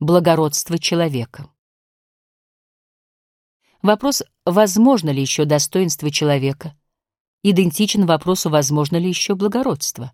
благородства человека. Вопрос, возможно ли еще достоинство человека, идентичен вопросу, возможно ли еще благородство.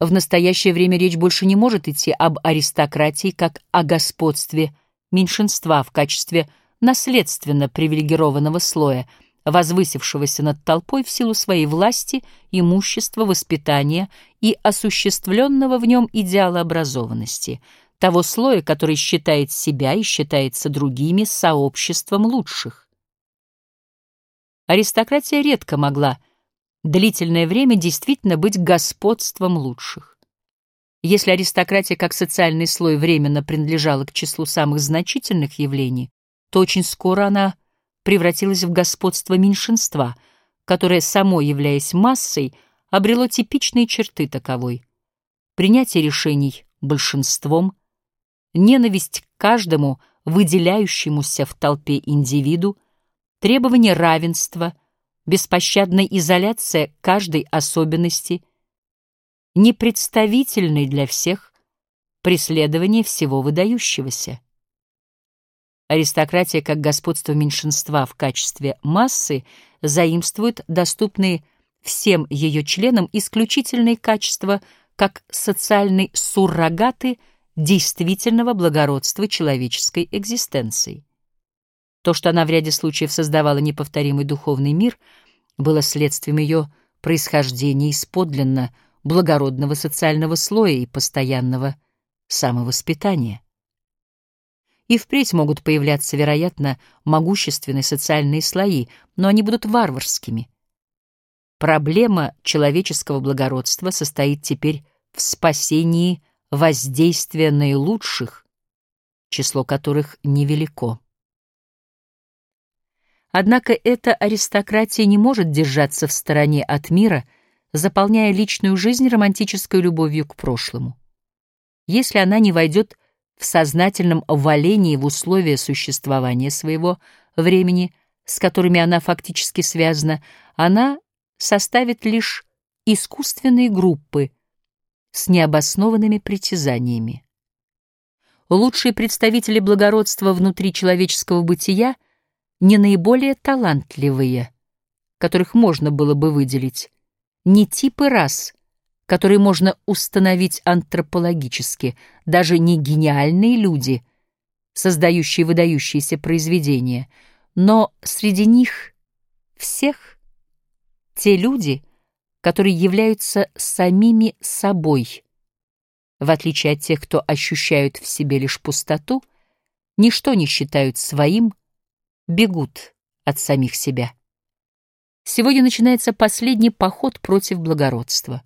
В настоящее время речь больше не может идти об аристократии как о господстве меньшинства в качестве наследственно привилегированного слоя, возвысившегося над толпой в силу своей власти, имущества, воспитания и осуществленного в нем идеала образованности, того слоя, который считает себя и считается другими сообществом лучших. Аристократия редко могла длительное время действительно быть господством лучших. Если аристократия как социальный слой временно принадлежала к числу самых значительных явлений, то очень скоро она превратилась в господство меньшинства, которое, само являясь массой, обрело типичные черты таковой. Принятие решений большинством, ненависть к каждому выделяющемуся в толпе индивиду, требование равенства, беспощадная изоляция каждой особенности, непредставительный для всех преследование всего выдающегося. Аристократия как господство меньшинства в качестве массы заимствует доступные всем ее членам исключительные качества как социальные суррогаты действительного благородства человеческой экзистенции. То, что она в ряде случаев создавала неповторимый духовный мир, было следствием ее происхождения из подлинно благородного социального слоя и постоянного самовоспитания и впредь могут появляться, вероятно, могущественные социальные слои, но они будут варварскими. Проблема человеческого благородства состоит теперь в спасении воздействия наилучших, число которых невелико. Однако эта аристократия не может держаться в стороне от мира, заполняя личную жизнь романтической любовью к прошлому. Если она не войдет в сознательном валении в условия существования своего времени, с которыми она фактически связана, она составит лишь искусственные группы с необоснованными притязаниями. Лучшие представители благородства внутри человеческого бытия не наиболее талантливые, которых можно было бы выделить, не типы рас, которые можно установить антропологически, даже не гениальные люди, создающие выдающиеся произведения, но среди них всех те люди, которые являются самими собой. В отличие от тех, кто ощущают в себе лишь пустоту, ничто не считают своим, бегут от самих себя. Сегодня начинается последний поход против благородства.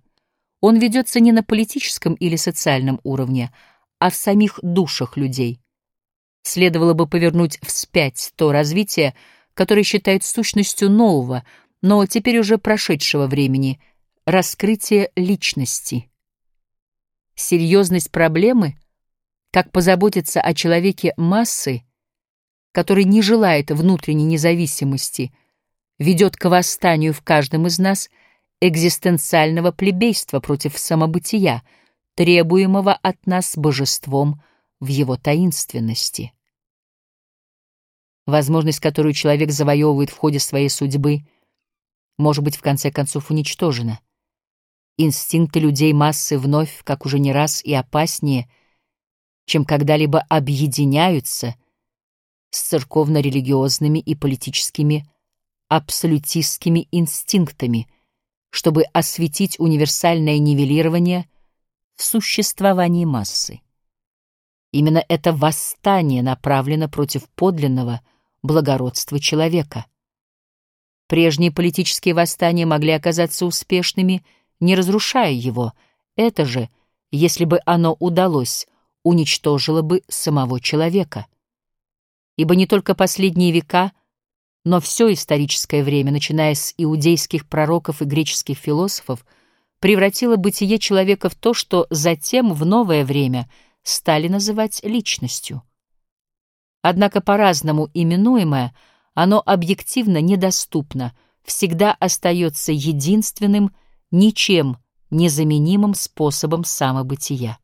Он ведется не на политическом или социальном уровне, а в самих душах людей. Следовало бы повернуть вспять то развитие, которое считают сущностью нового, но теперь уже прошедшего времени, раскрытие личности. Серьезность проблемы, как позаботиться о человеке массы, который не желает внутренней независимости, ведет к восстанию в каждом из нас – экзистенциального плебейства против самобытия, требуемого от нас божеством в его таинственности. Возможность, которую человек завоевывает в ходе своей судьбы, может быть в конце концов уничтожена. Инстинкты людей массы вновь, как уже не раз и опаснее, чем когда-либо объединяются с церковно-религиозными и политическими абсолютистскими инстинктами — чтобы осветить универсальное нивелирование в существовании массы. Именно это восстание направлено против подлинного благородства человека. Прежние политические восстания могли оказаться успешными, не разрушая его. Это же, если бы оно удалось, уничтожило бы самого человека. Ибо не только последние века — но все историческое время, начиная с иудейских пророков и греческих философов, превратило бытие человека в то, что затем в новое время стали называть личностью. Однако по-разному именуемое, оно объективно недоступно, всегда остается единственным, ничем незаменимым способом самобытия.